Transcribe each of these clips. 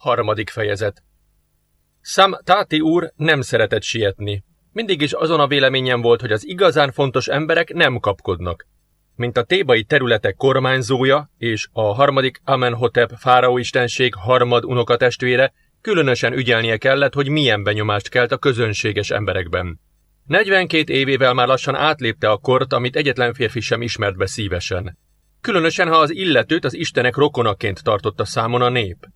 Harmadik fejezet Sam Tati úr nem szeretett sietni. Mindig is azon a véleményen volt, hogy az igazán fontos emberek nem kapkodnak. Mint a tébai területek kormányzója és a harmadik Amenhotep fáraóistenség harmad unokatestvére különösen ügyelnie kellett, hogy milyen benyomást kelt a közönséges emberekben. 42 évével már lassan átlépte a kort, amit egyetlen férfi sem ismert be szívesen. Különösen, ha az illetőt az istenek rokonaként tartotta számon a nép.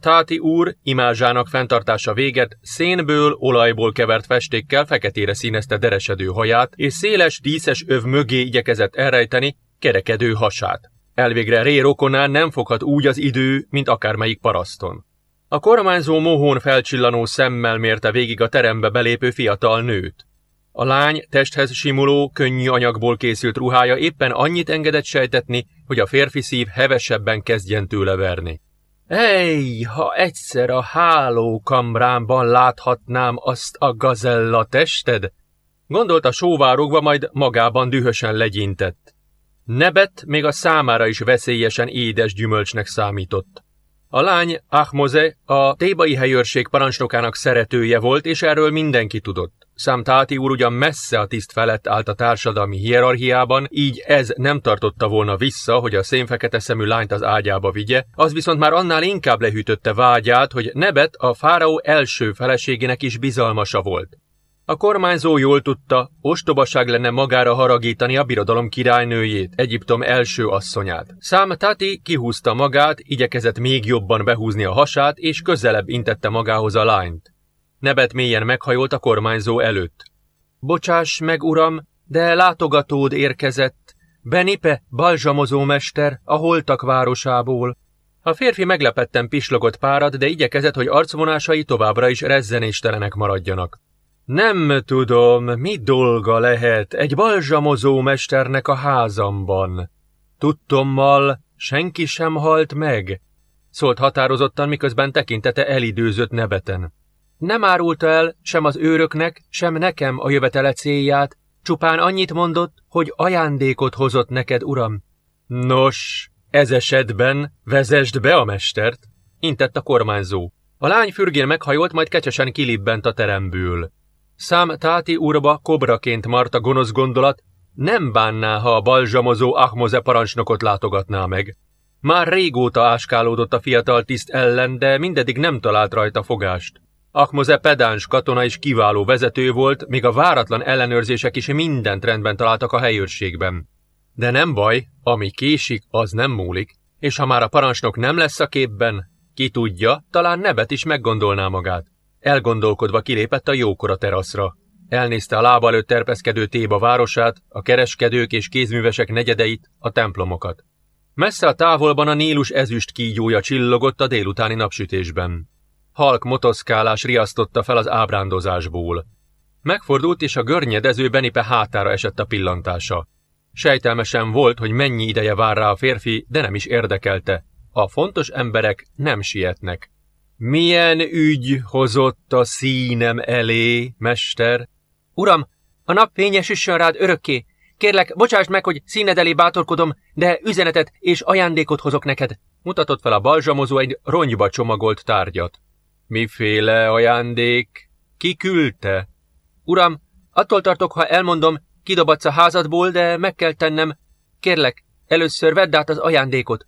Tati úr imázsának fenntartása véget szénből, olajból kevert festékkel feketére színezte deresedő haját, és széles, díszes öv mögé igyekezett elrejteni kerekedő hasát. Elvégre Ré rokonán nem foghat úgy az idő, mint akármelyik paraszton. A kormányzó mohón felcsillanó szemmel mérte végig a terembe belépő fiatal nőt. A lány testhez simuló, könnyű anyagból készült ruhája éppen annyit engedett sejtetni, hogy a férfi szív hevesebben kezdjen tőle verni. Ej, ha egyszer a hálókamrámban láthatnám azt a gazella tested, gondolta sóvárogva, majd magában dühösen legyintett. Nebet még a számára is veszélyesen édes gyümölcsnek számított. A lány Ahmoze a tébai helyőrség parancsnokának szeretője volt, és erről mindenki tudott. Számtáti úr ugyan messze a tiszt felett állt a társadalmi hierarchiában, így ez nem tartotta volna vissza, hogy a szénfekete szemű lányt az ágyába vigye, az viszont már annál inkább lehűtötte vágyát, hogy Nebet a fáraó első feleségének is bizalmasa volt. A kormányzó jól tudta, ostobaság lenne magára haragítani a birodalom királynőjét, Egyiptom első asszonyát. Szám Tati kihúzta magát, igyekezett még jobban behúzni a hasát, és közelebb intette magához a lányt. Nebet mélyen meghajolt a kormányzó előtt. Bocsáss meg, uram, de látogatód érkezett. Benipe, balzsamozó mester, a holtak városából. A férfi meglepetten pislogott párat, de igyekezett, hogy arcvonásai továbbra is rezzenéstelenek maradjanak. Nem tudom, mi dolga lehet egy balzsamozó mesternek a házamban. Tudtommal senki sem halt meg, szólt határozottan, miközben tekintete elidőzött nebeten. Nem árulta el sem az őröknek, sem nekem a jövetele célját, csupán annyit mondott, hogy ajándékot hozott neked, uram. Nos, ez esetben vezesd be a mestert, intett a kormányzó. A lány fürgén meghajolt, majd kecsesen kilibbent a teremből. Szám Táti urba kobraként marta gonosz gondolat, nem bánná, ha a balzsamozó Ahmoze parancsnokot látogatná meg. Már régóta áskálódott a fiatal tiszt ellen, de mindedig nem talált rajta fogást. Ahmoze pedáns katona is kiváló vezető volt, még a váratlan ellenőrzések is mindent rendben találtak a helyőrségben. De nem baj, ami késik, az nem múlik, és ha már a parancsnok nem lesz a képben, ki tudja, talán nebet is meggondolná magát. Elgondolkodva kilépett a jókora teraszra. Elnézte a lába előtt terpeszkedő Téba városát, a kereskedők és kézművesek negyedeit, a templomokat. Messze a távolban a Nílus ezüst kígyója csillogott a délutáni napsütésben. Halk motoszkálás riasztotta fel az ábrándozásból. Megfordult, és a görnyedező Benipe hátára esett a pillantása. Sejtelmesen volt, hogy mennyi ideje vár rá a férfi, de nem is érdekelte. A fontos emberek nem sietnek. Milyen ügy hozott a színem elé, mester? Uram, a nap fényes üssön rád örökké. Kérlek, bocsáss meg, hogy színed elé bátorkodom, de üzenetet és ajándékot hozok neked. Mutatott fel a balzsamozó egy rongyba csomagolt tárgyat. Miféle ajándék? Ki küldte? Uram, attól tartok, ha elmondom, kidobatsz a házadból, de meg kell tennem. Kérlek, először vedd át az ajándékot.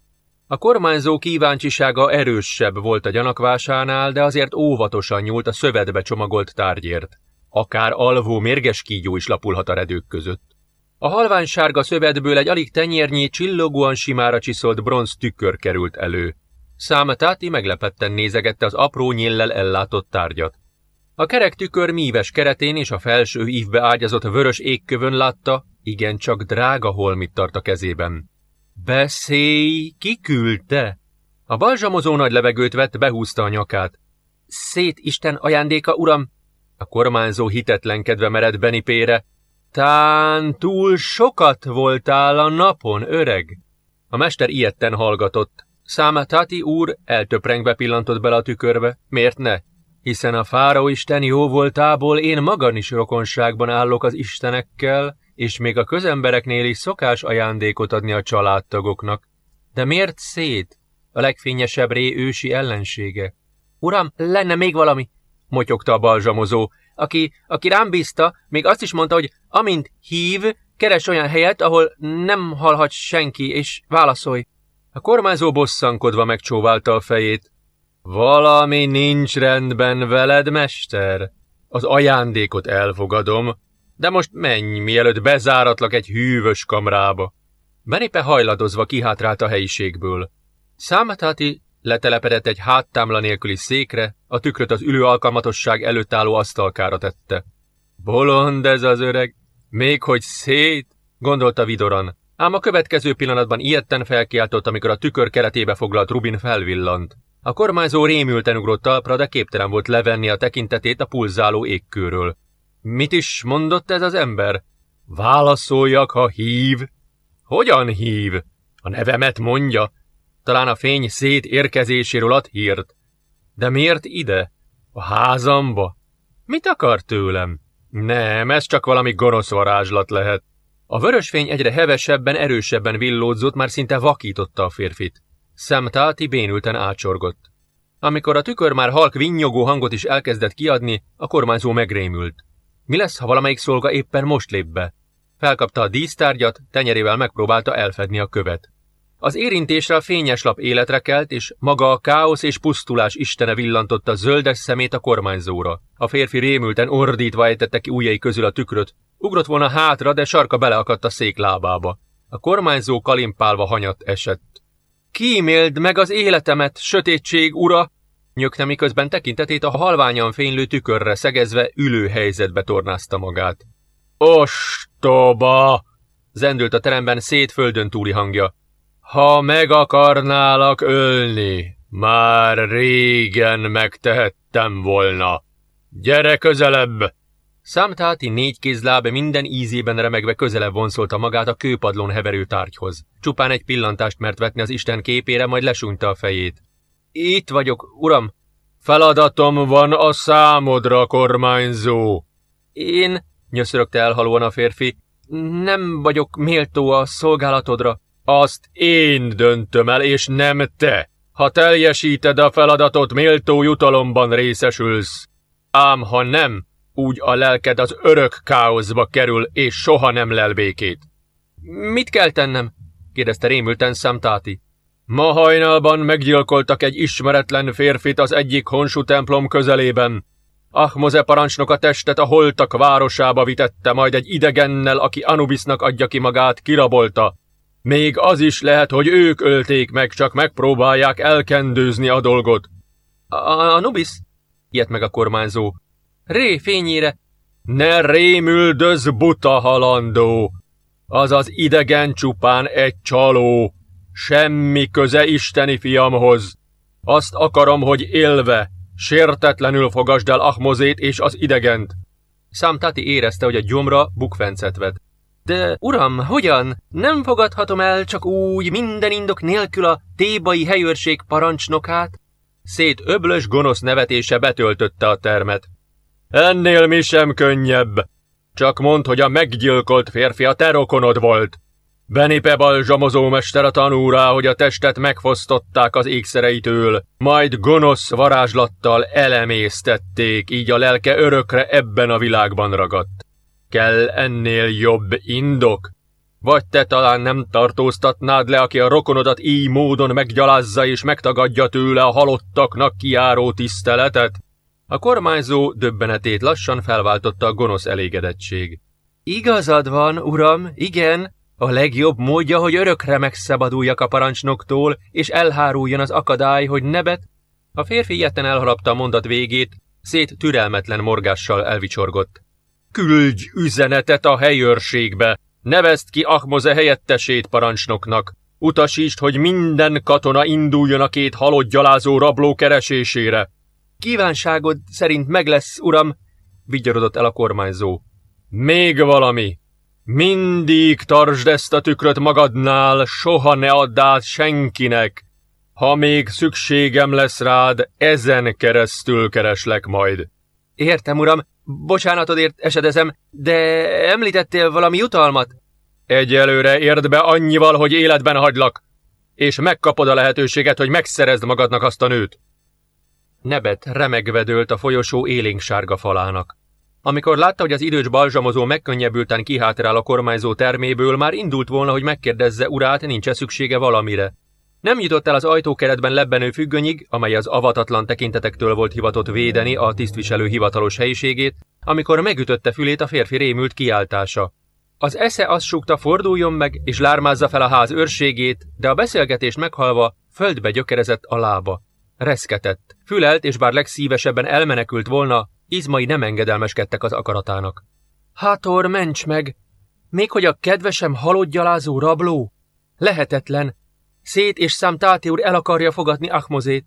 A kormányzó kíváncsisága erősebb volt a gyanakvásánál, de azért óvatosan nyúlt a szövetbe csomagolt tárgyért. Akár alvó mérges kígyó is lapulhat a redők között. A halvány sárga szövetből egy alig tenyérnyi, csillogóan simára csiszolt bronz tükör került elő. Számatáti meglepetten nézegette az apró nyillel ellátott tárgyat. A kerek tükör míves keretén és a felső ívbe ágyazott vörös égkövön látta, igencsak drága holmit tart a kezében. Beszélj, ki küldte? A balzsamozó nagy levegőt vett, behúzta a nyakát. Szét Isten ajándéka, uram! A kormányzó hitetlenkedve mered Benipére. Tán túl sokat voltál a napon, öreg! A mester ilyetten hallgatott. Tati úr eltöprengve pillantott bele a tükörbe. Miért ne? Hiszen a fáraó isten jó voltából én magan is rokonságban állok az istenekkel, és még a közembereknél is szokás ajándékot adni a családtagoknak. De miért szét? A legfényesebb ré ősi ellensége. Uram, lenne még valami, motyogta a balzsamozó, aki, aki rám bízta, még azt is mondta, hogy amint hív, keres olyan helyet, ahol nem hallhat senki, és válaszolj. A kormányzó bosszankodva megcsóválta a fejét. Valami nincs rendben veled, mester. Az ajándékot elfogadom, de most menj, mielőtt bezáratlak egy hűvös kamrába. Benipe hajladozva kihátrált a helyiségből. Számatáti letelepedett egy háttámla nélküli székre, a tükröt az ülő alkalmatosság előtt álló asztalkára tette. Bolond ez az öreg, még hogy szét, gondolta Vidoran, ám a következő pillanatban ilyetten felkiáltott, amikor a tükör keretébe foglalt Rubin felvillant. A kormányzó rémülten ugrott talpra, de képtelen volt levenni a tekintetét a pulzáló égkőről. Mit is mondott ez az ember? Válaszoljak, ha hív. Hogyan hív? A nevemet mondja. Talán a fény szét érkezéséről ad hírt. De miért ide? A házamba? Mit akar tőlem? Nem, ez csak valami gonosz varázslat lehet. A vörösfény egyre hevesebben, erősebben villódzott, már szinte vakította a férfit. Szemtáti bénülten ácsorgott. Amikor a tükör már halk vinnyogó hangot is elkezdett kiadni, a kormányzó megrémült. Mi lesz, ha valamelyik szolga éppen most lép be? Felkapta a dísztárgyat, tenyerével megpróbálta elfedni a követ. Az érintésre a fényes lap életre kelt, és maga a káosz és pusztulás istene villantotta zöldes szemét a kormányzóra. A férfi rémülten ordítva ejtette ki ujjai közül a tükröt. Ugrott volna hátra, de sarka beleakadt a szék lábába. A kormányzó kalimpálva hanyat esett. Kíméld meg az életemet, sötétség ura! Nyögte miközben tekintetét a halványan fénylő tükörre szegezve ülő helyzetbe tornázta magát. Ostoba! Zendült a teremben szétföldön túli hangja. Ha meg akarnálak ölni, már régen megtehettem volna. Gyere közelebb! Számtáti négy kézláb minden ízében remegve közelebb vonszolta magát a kőpadlón heverő tárgyhoz. Csupán egy pillantást mert vetni az Isten képére, majd lesúnyta a fejét. Itt vagyok, uram. Feladatom van a számodra, kormányzó. Én, nyöszörögte elhalóan a férfi, nem vagyok méltó a szolgálatodra. Azt én döntöm el, és nem te. Ha teljesíted a feladatot, méltó jutalomban részesülsz. Ám ha nem, úgy a lelked az örök káoszba kerül, és soha nem lel békét. Mit kell tennem? kérdezte rémülten Samtáti. Ma hajnalban meggyilkoltak egy ismeretlen férfit az egyik honsú templom közelében. Ahmoze parancsnok a testet a holtak városába vitette, majd egy idegennel, aki Anubisnak adja ki magát, kirabolta. Még az is lehet, hogy ők ölték meg, csak megpróbálják elkendőzni a dolgot. A Anubis? Ilyet meg a kormányzó. Ré fényére. Ne rémüldöz, buta halandó! Az az idegen csupán egy csaló. Semmi köze isteni fiamhoz. Azt akarom, hogy élve, sértetlenül fogasd el Ahmozét és az idegent. Számtati érezte, hogy a gyomra bukfencet vet. De, uram, hogyan? Nem fogadhatom el csak úgy, minden indok nélkül a tébai helyőrség parancsnokát? Szét öblös gonosz nevetése betöltötte a termet. Ennél mi sem könnyebb. Csak mondd, hogy a meggyilkolt férfi a terokonod volt. Benipe balzsamozó mester a tanú rá, hogy a testet megfosztották az ékszereitől, majd gonosz varázslattal elemésztették, így a lelke örökre ebben a világban ragadt. Kell ennél jobb indok? Vagy te talán nem tartóztatnád le, aki a rokonodat így módon meggyalázza és megtagadja tőle a halottaknak kiáró tiszteletet? A kormányzó döbbenetét lassan felváltotta a gonosz elégedettség. Igazad van, uram, igen, a legjobb módja, hogy örökre megszabaduljak a parancsnoktól, és elháruljon az akadály, hogy nebet. A férfi ilyetten elharapta a mondat végét, szét türelmetlen morgással elvicsorgott. Küldj üzenetet a helyőrségbe! Nevezd ki Ahmoze helyettesét parancsnoknak! Utasítsd, hogy minden katona induljon a két halott gyalázó rabló keresésére! Kívánságod szerint meg lesz, uram, vigyorodott el a kormányzó. Még valami! Mindig tartsd ezt a tükröt magadnál, soha ne add át senkinek! Ha még szükségem lesz rád, ezen keresztül kereslek majd. Értem, uram, bocsánatodért esedezem, de említettél valami jutalmat? Egyelőre érd be annyival, hogy életben hagylak. és megkapod a lehetőséget, hogy megszerezd magadnak azt a nőt. Nebet remegve dőlt a folyosó élénksárga falának. Amikor látta, hogy az idős balzsamozó megkönnyebbülten kihátrál a kormányzó terméből, már indult volna, hogy megkérdezze urát, nincs-e szüksége valamire. Nem jutott el az ajtókeretben lebbenő függönyig, amely az avatatlan tekintetektől volt hivatott védeni a tisztviselő hivatalos helyiségét, amikor megütötte fülét a férfi rémült kiáltása. Az esze azt súgta, forduljon meg, és lármázza fel a ház őrségét, de a beszélgetést meghalva földbe gyökerezett a lába. Reszketett, fülelt, és bár legszívesebben elmenekült volna, izmai nem engedelmeskedtek az akaratának. Hátor, ments meg! Még hogy a kedvesem halott rabló? Lehetetlen, Szét és szám Táti úr el akarja fogadni Ahmozét.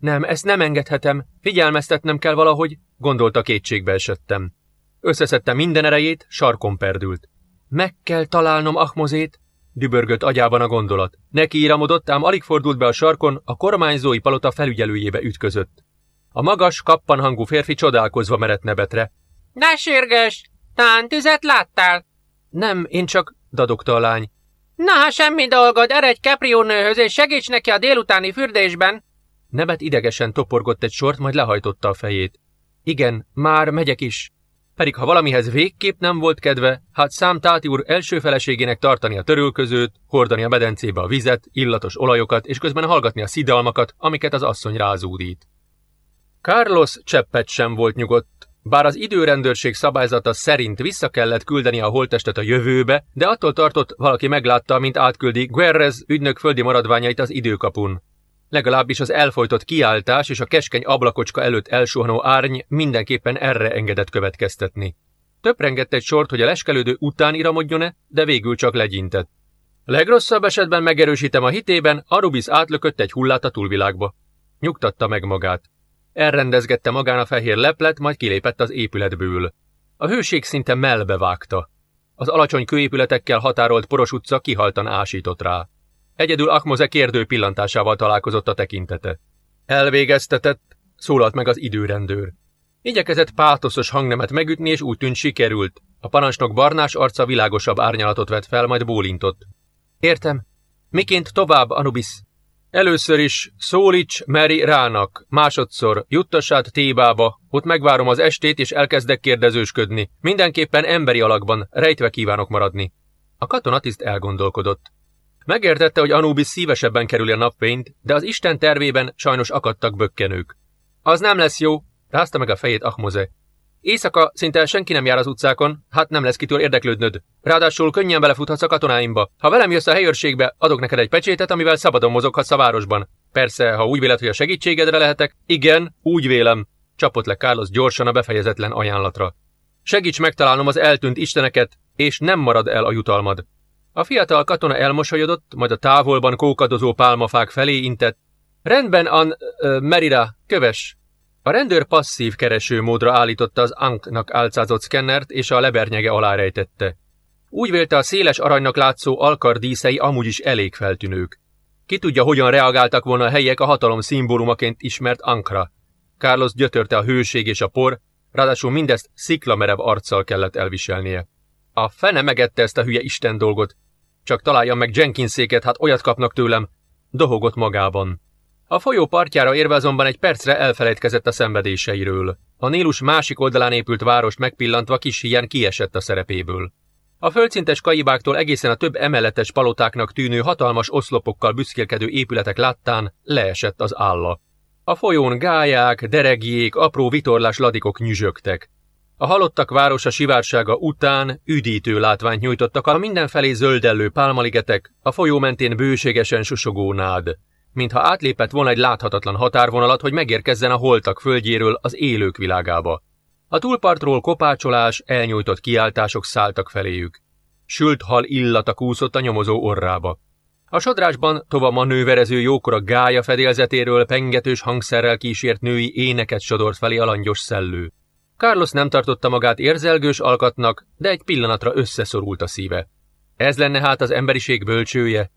Nem, ezt nem engedhetem, figyelmeztetnem kell valahogy, gondolta kétségbe esettem. Összeszedte minden erejét, sarkon perdült. Meg kell találnom Ahmozét, dübörgött agyában a gondolat. Neki íramodott, ám alig fordult be a sarkon, a kormányzói palota felügyelőjébe ütközött. A magas, kappanhangú férfi csodálkozva merett nebetre. Ne sürgős! Tán tüzet láttál? Nem, én csak, dadogta a lány. Na, ha semmi dolgod, eredj Caprionőhöz és segíts neki a délutáni fürdésben. Nebet idegesen toporgott egy sort, majd lehajtotta a fejét. Igen, már megyek is. Pedig ha valamihez végképp nem volt kedve, hát szám Táti úr első feleségének tartani a törülközőt, hordani a medencébe a vizet, illatos olajokat, és közben hallgatni a szidalmakat, amiket az asszony rázúdít. Carlos cseppet sem volt nyugodt, bár az időrendőrség szabályzata szerint vissza kellett küldeni a holttestet a jövőbe, de attól tartott, valaki meglátta, mint átküldi Guerrez ügynök földi maradványait az időkapun. Legalábbis az elfolytott kiáltás és a keskeny ablakocska előtt elsuhanó árny mindenképpen erre engedett következtetni. Töprengett egy sort, hogy a leskelődő után iramodjon-e, de végül csak legyintett. Legrosszabb esetben megerősítem a hitében, Arubis átlökött egy hullát a túlvilágba. Nyugtatta meg magát. Elrendezgette magán a fehér leplet, majd kilépett az épületből. A hőség szinte melbe vágta. Az alacsony kőépületekkel határolt poros utca kihaltan ásított rá. Egyedül Akmoze kérdő pillantásával találkozott a tekintete. Elvégeztetett, szólalt meg az időrendőr. Igyekezett pátoszos hangnemet megütni, és úgy tűnt sikerült. A parancsnok barnás arca világosabb árnyalatot vett fel, majd bólintott. Értem. Miként tovább, Anubis? Először is szólíts Mary rának, másodszor juttasát Tébába, ott megvárom az estét és elkezdek kérdezősködni. Mindenképpen emberi alakban, rejtve kívánok maradni. A katonatiszt elgondolkodott. Megértette, hogy Anubis szívesebben kerüli a napfényt, de az Isten tervében sajnos akadtak bökkenők. Az nem lesz jó, rázta meg a fejét Ahmoze. Éjszaka szinte senki nem jár az utcákon, hát nem lesz kitől érdeklődnöd. Ráadásul könnyen belefuthatsz a katonáimba. Ha velem jössz a helyőrségbe, adok neked egy pecsétet, amivel szabadon mozoghatsz a városban. Persze, ha úgy véled, hogy a segítségedre lehetek, igen, úgy vélem. Csapott le Carlos gyorsan a befejezetlen ajánlatra. Segíts megtalálnom az eltűnt isteneket, és nem marad el a jutalmad. A fiatal katona elmosolyodott, majd a távolban kókadozó pálmafák felé intett. Rendben, An... Uh, Merira, köves, a rendőr passzív keresőmódra állította az Anknak álcázott szkennert, és a lebernyege alá rejtette. Úgy vélte a széles aranynak látszó alkardíszei amúgy is elég feltűnők. Ki tudja, hogyan reagáltak volna a helyek a hatalom szimbólumaként ismert Ankra. Carlos gyötörte a hőség és a por, ráadásul mindezt sziklamerev arccal kellett elviselnie. A fene megette ezt a hülye Isten dolgot. Csak találjam meg Jenkinszéket, hát olyat kapnak tőlem. Dohogott magában. A folyó partjára érve azonban egy percre elfelejtkezett a szenvedéseiről. A Nílus másik oldalán épült várost megpillantva kis hián kiesett a szerepéből. A földszintes kaibáktól egészen a több emeletes palotáknak tűnő hatalmas oszlopokkal büszkélkedő épületek láttán leesett az álla. A folyón gályák, deregjék, apró vitorlás ladikok nyüzsögtek. A halottak városa sivársága után üdítő látványt nyújtottak a mindenfelé zöldellő pálmaligetek, a folyó mentén bőségesen susogó nád mintha átlépett volna egy láthatatlan határvonalat, hogy megérkezzen a holtak földjéről az élők világába. A túlpartról kopácsolás, elnyújtott kiáltások szálltak feléjük. Sült hal illata kúszott a nyomozó orrába. A sodrásban tova manőverező jókora gája fedélzetéről pengetős hangszerrel kísért női éneket sodort felé a langyos szellő. Carlos nem tartotta magát érzelgős alkatnak, de egy pillanatra összeszorult a szíve. Ez lenne hát az emberiség bölcsője,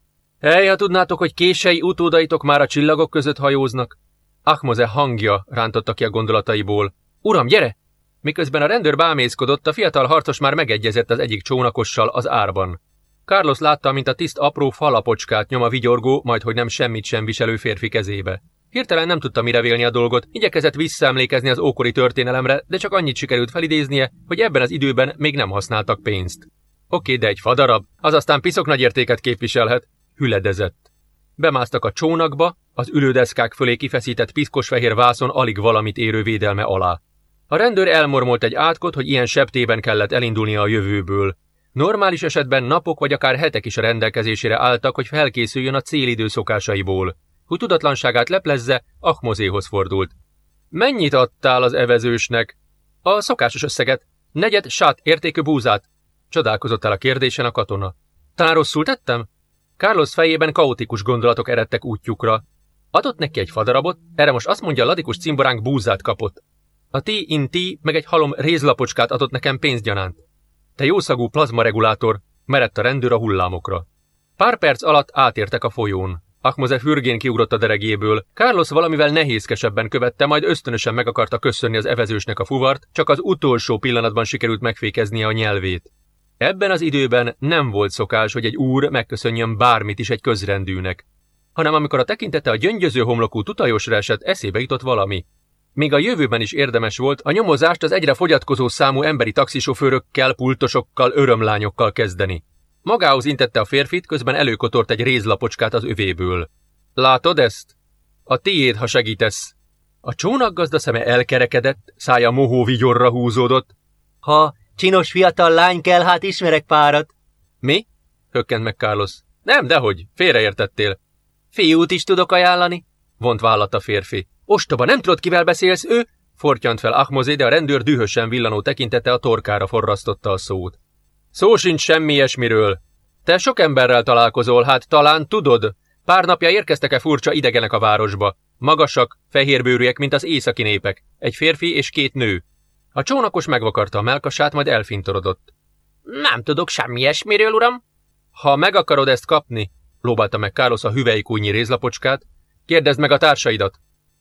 Hely, ha tudnátok, hogy kései utódaitok már a csillagok között hajóznak. Ahmoze hangja rántotta ki a gondolataiból. Uram, gyere! Miközben a rendőr bámészkodott, a fiatal harcos már megegyezett az egyik csónakossal az árban. Carlos látta, mint a tiszt apró falapocskát nyom a vigyorgó, majd hogy nem semmit sem viselő férfi kezébe. Hirtelen nem tudta mire vélni a dolgot, igyekezett visszaemlékezni az ókori történelemre, de csak annyit sikerült felidéznie, hogy ebben az időben még nem használtak pénzt. Oké, de egy fadarab, az aztán piszok nagy értéket képviselhet, hüledezett. Bemásztak a csónakba, az ülődeszkák fölé kifeszített piszkos fehér vászon alig valamit érő védelme alá. A rendőr elmormolt egy átkot, hogy ilyen septében kellett elindulnia a jövőből. Normális esetben napok vagy akár hetek is a rendelkezésére álltak, hogy felkészüljön a célidő szokásaiból. Hogy tudatlanságát leplezze, Ahmozéhoz fordult. Mennyit adtál az evezősnek? A szokásos összeget. Negyed sát értékű búzát. Csodálkozott el a kérdésen a katona. Talán rosszul tettem? Carlos fejében kaotikus gondolatok eredtek útjukra. Adott neki egy fadarabot, erre most azt mondja, a ladikus cimboránk búzát kapott. A T-in-T meg egy halom rézlapocskát adott nekem pénzgyanánt. Te jószagú plazmaregulátor, merett a rendőr a hullámokra. Pár perc alatt átértek a folyón. Akmoze fürgén kiugrott a deregéből. Carlos valamivel nehézkesebben követte, majd ösztönösen meg akarta köszönni az evezősnek a fuvart, csak az utolsó pillanatban sikerült megfékeznie a nyelvét. Ebben az időben nem volt szokás, hogy egy úr megköszönjön bármit is egy közrendűnek, hanem amikor a tekintete a gyöngyöző homlokú tutajosra esett, eszébe jutott valami. Még a jövőben is érdemes volt a nyomozást az egyre fogyatkozó számú emberi taxisofőrökkel, pultosokkal, örömlányokkal kezdeni. Magához intette a férfit, közben előkotort egy rézlapocskát az övéből. Látod ezt? A tiéd, ha segítesz. A csónakgazda szeme elkerekedett, szája mohó vigyorra húzódott. Ha csinos fiatal lány kell, hát ismerek párat. Mi? Hökkent meg Carlos. Nem, dehogy, félreértettél. Fiút is tudok ajánlani? Vont vállat a férfi. Ostoba, nem tudod, kivel beszélsz, ő? Fortyant fel Ahmozé, de a rendőr dühösen villanó tekintete a torkára forrasztotta a szót. Szó sincs semmi ilyesmiről. Te sok emberrel találkozol, hát talán tudod. Pár napja érkeztek-e furcsa idegenek a városba. Magasak, fehérbőrűek, mint az északi népek. Egy férfi és két nő. A csónakos megvakarta a melkasát, majd elfintorodott. Nem tudok semmi ilyesmiről, uram. Ha meg akarod ezt kapni, lóbálta meg Carlos a hüvelykújnyi rézlapocskát, kérdezd meg a társaidat.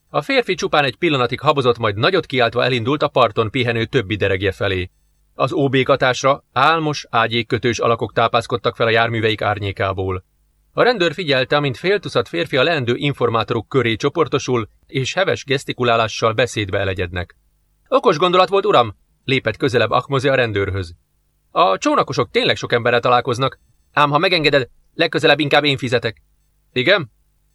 A férfi csupán egy pillanatig habozott, majd nagyot kiáltva elindult a parton pihenő többi deregje felé. Az óbékatásra álmos, ágyékkötős alakok tápászkodtak fel a járműveik árnyékából. A rendőr figyelte, amint féltuszat férfi a leendő informátorok köré csoportosul, és heves gesztikulálással beszédbe elegyednek. Okos gondolat volt, uram, lépett közelebb Akmozi a rendőrhöz. A csónakosok tényleg sok emberrel találkoznak, ám ha megengeded, legközelebb inkább én fizetek. Igen?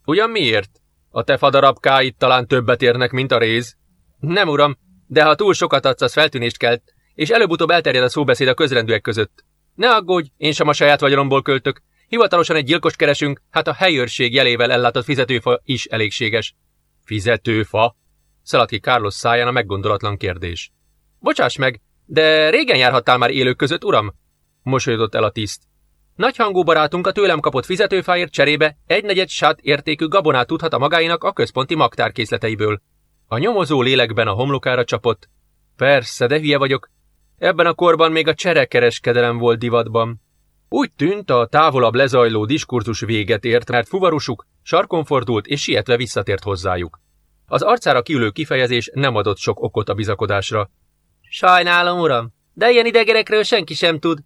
Ugyan miért? A te fadarabkáid talán többet érnek, mint a réz. Nem, uram, de ha túl sokat adsz, az feltűnést kelt, és előbb-utóbb elterjed a szóbeszéd a közrendűek között. Ne aggódj, én sem a saját vagyonomból költök. Hivatalosan egy gyilkos keresünk, hát a helyőrség jelével ellátott fizetőfa is elégséges. Fizetőfa? Szaladt ki Carlos száján a meggondolatlan kérdés. Bocsáss meg, de régen járhattál már élők között, uram? Mosolyodott el a tiszt. Nagyhangú barátunk a tőlem kapott fizetőfáért cserébe egy negyed sát értékű gabonát tudhat a magáinak a központi magtárkészleteiből. A nyomozó lélekben a homlokára csapott. Persze, de hülye vagyok. Ebben a korban még a cserekereskedelem volt divatban. Úgy tűnt, a távolabb lezajló diskurzus véget ért, mert fuvarusuk sarkon fordult és sietve visszatért hozzájuk. Az arcára kiülő kifejezés nem adott sok okot a bizakodásra. Sajnálom, uram, de ilyen idegenekről senki sem tud.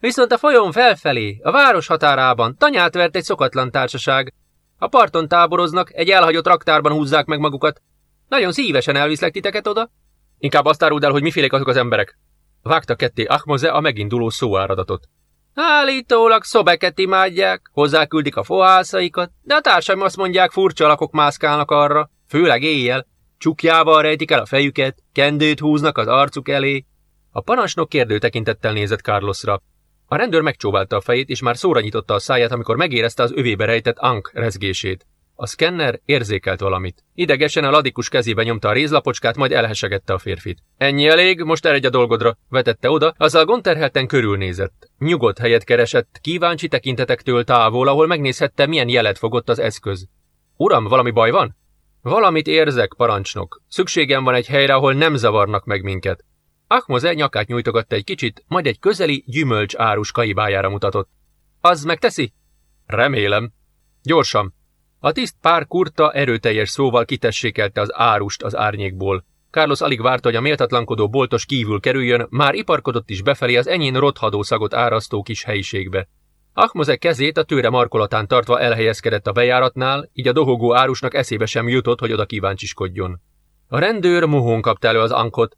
Viszont a folyón felfelé, a város határában tanyát vert egy szokatlan társaság. A parton táboroznak, egy elhagyott raktárban húzzák meg magukat. Nagyon szívesen elviszlek titeket oda. Inkább azt áruld el, hogy mifélék azok az emberek. Vágta ketté Ahmoze a meginduló szóáradatot. Állítólag szobeket imádják, hozzáküldik a fohászaikat, de a társaim azt mondják, furcsa alakok mászkálnak arra, főleg éjjel. Csukjával rejtik el a fejüket, kendőt húznak az arcuk elé. A parancsnok kérdő tekintettel nézett Carlosra. A rendőr megcsóválta a fejét, és már szóra nyitotta a száját, amikor megérezte az övébe rejtett Ank rezgését. A szkenner érzékelt valamit. Idegesen a ladikus kezébe nyomta a rézlapocskát, majd elhesegette a férfit. Ennyi elég, most eredj a dolgodra, vetette oda, azzal gonterhelten körülnézett. Nyugodt helyet keresett, kíváncsi tekintetektől távol, ahol megnézhette, milyen jelet fogott az eszköz. Uram, valami baj van? Valamit érzek, parancsnok. Szükségem van egy helyre, ahol nem zavarnak meg minket. Ahmoze nyakát nyújtogatta egy kicsit, majd egy közeli gyümölcs árus kaibájára mutatott. Az megteszi? Remélem. Gyorsan. A tiszt pár kurta erőteljes szóval kitessékelte az árust az árnyékból. Carlos alig várta, hogy a méltatlankodó boltos kívül kerüljön, már iparkodott is befelé az enyén rothadó szagot árasztó kis helyiségbe. Ahmoze kezét a tőre markolatán tartva elhelyezkedett a bejáratnál, így a dohogó árusnak eszébe sem jutott, hogy oda kíváncsiskodjon. A rendőr muhón kapta elő az ankot.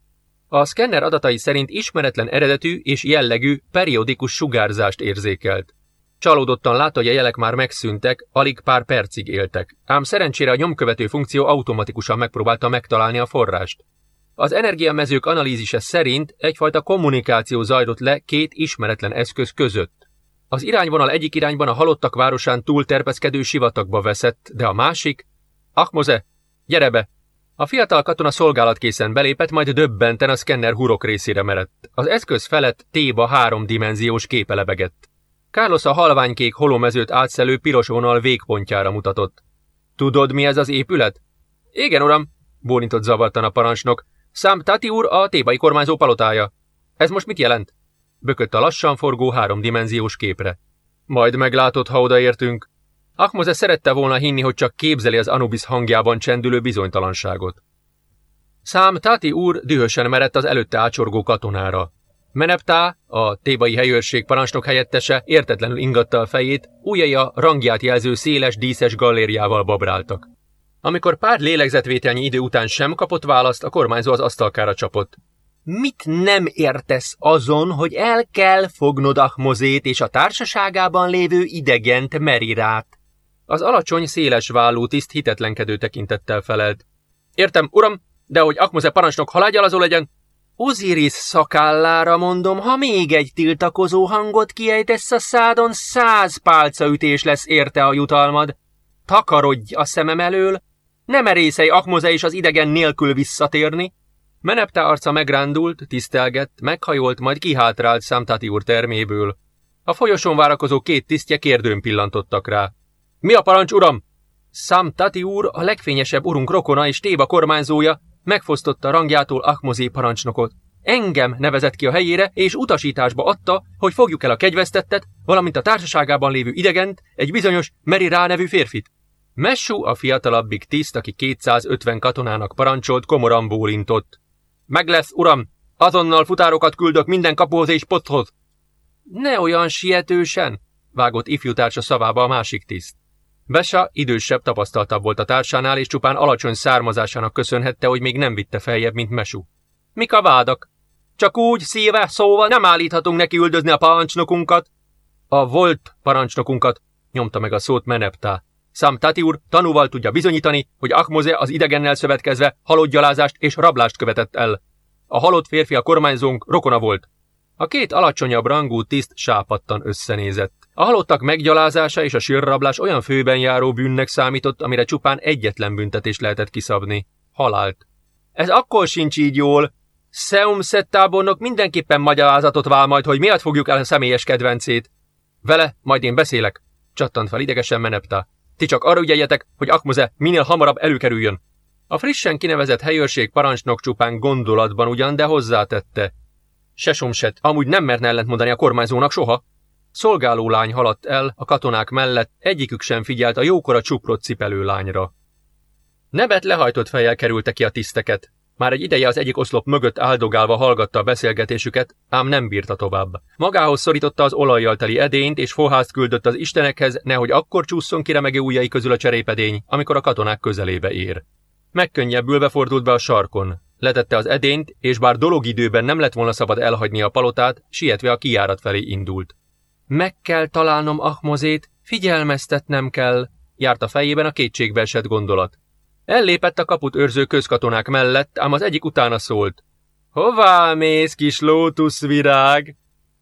A szkenner adatai szerint ismeretlen eredetű és jellegű periodikus sugárzást érzékelt. Csalódottan látta, hogy a jelek már megszűntek, alig pár percig éltek, ám szerencsére a nyomkövető funkció automatikusan megpróbálta megtalálni a forrást. Az energiamezők analízise szerint egyfajta kommunikáció zajlott le két ismeretlen eszköz között. Az irányvonal egyik irányban a halottak városán túl terpeszkedő sivatagba veszett, de a másik... Ahmoze, gyere be! A fiatal katona szolgálatkészen belépett, majd döbbenten a szkenner hurok részére merett. Az eszköz felett téba háromdimenziós képe lebegett. Carlos a halványkék holomezőt átszelő piros vonal végpontjára mutatott. Tudod, mi ez az épület? Igen, uram, bólintott zavartan a parancsnok. Szám Tati úr a tébai kormányzó palotája. Ez most mit jelent? Bökött a lassan forgó háromdimenziós képre. Majd meglátod, ha odaértünk. Ahmoze szerette volna hinni, hogy csak képzeli az Anubis hangjában csendülő bizonytalanságot. Szám Tati úr dühösen merett az előtte ácsorgó katonára. Meneptá, a tébai helyőrség parancsnok helyettese értetlenül ingatta a fejét, ujjai a rangját jelző széles, díszes gallériával babráltak. Amikor pár lélegzetvételnyi idő után sem kapott választ, a kormányzó az asztalkára csapott. Mit nem értesz azon, hogy el kell fognod Ahmozét és a társaságában lévő idegent Merirát? Az alacsony, széles vállú tiszt hitetlenkedő tekintettel felelt. Értem, uram, de hogy Akmoze parancsnok halágyalazó legyen, Osiris szakállára mondom, ha még egy tiltakozó hangot kiejtesz a szádon, száz pálcaütés lesz érte a jutalmad. Takarodj a szemem elől, nem merészej Akmoze és az idegen nélkül visszatérni. Menepte arca megrándult, tisztelgett, meghajolt, majd kihátrált Számtati úr terméből. A folyosón várakozó két tisztje kérdőn pillantottak rá. Mi a parancs, uram? Számtati úr, a legfényesebb urunk rokona és Téba kormányzója, megfosztotta rangjától Ahmozé parancsnokot. Engem nevezett ki a helyére, és utasításba adta, hogy fogjuk el a kegyvesztettet, valamint a társaságában lévő idegent, egy bizonyos Meri ránevű férfit. Messu, a fiatalabbik tiszt, aki 250 katonának parancsolt, komoran bólintott. Meg lesz, uram! Azonnal futárokat küldök minden kapuhoz és poszthoz! Ne olyan sietősen! vágott ifjútársa szavába a másik tiszt. Besa idősebb, tapasztaltabb volt a társánál, és csupán alacsony származásának köszönhette, hogy még nem vitte feljebb, mint Mesu. Mik a vádak? Csak úgy, szíve, szóval nem állíthatunk neki üldözni a parancsnokunkat. A volt parancsnokunkat, nyomta meg a szót Meneptá. Szám Tati úr tanúval tudja bizonyítani, hogy Akmoze az idegennel szövetkezve halottgyalázást és rablást követett el. A halott férfi a kormányzónk rokona volt. A két alacsonyabb rangú tiszt sápattan összenézett. A halottak meggyalázása és a sírrablás olyan főben járó bűnnek számított, amire csupán egyetlen büntetést lehetett kiszabni. Halált. Ez akkor sincs így jól. Seumset tábornok mindenképpen magyarázatot vál majd, hogy miért fogjuk el a személyes kedvencét. Vele majd én beszélek, csattant fel idegesen Menepta. Ti csak arra ügyeljetek, hogy Akmoze minél hamarabb előkerüljön. A frissen kinevezett helyőrség parancsnok csupán gondolatban ugyan, de hozzátette. Sesomset amúgy nem merne ellentmondani a kormányzónak soha. Szolgáló lány haladt el a katonák mellett, egyikük sem figyelt a jókora csuprott cipelő lányra. Nebet lehajtott fejjel kerülte ki a tiszteket. Már egy ideje az egyik oszlop mögött áldogálva hallgatta a beszélgetésüket, ám nem bírta tovább. Magához szorította az olajjal teli edényt, és fohást küldött az istenekhez, nehogy akkor csúszson ki remegő ujjai közül a cserépedény, amikor a katonák közelébe ér. Megkönnyebbülve fordult be a sarkon. Letette az edényt, és bár dologidőben nem lett volna szabad elhagyni a palotát, sietve a kijárat felé indult. Meg kell találnom Ahmozét, figyelmeztetnem kell, járt a fejében a kétségbe esett gondolat. Ellépett a kaput őrző közkatonák mellett, ám az egyik utána szólt. Hová mész, kis lótuszvirág?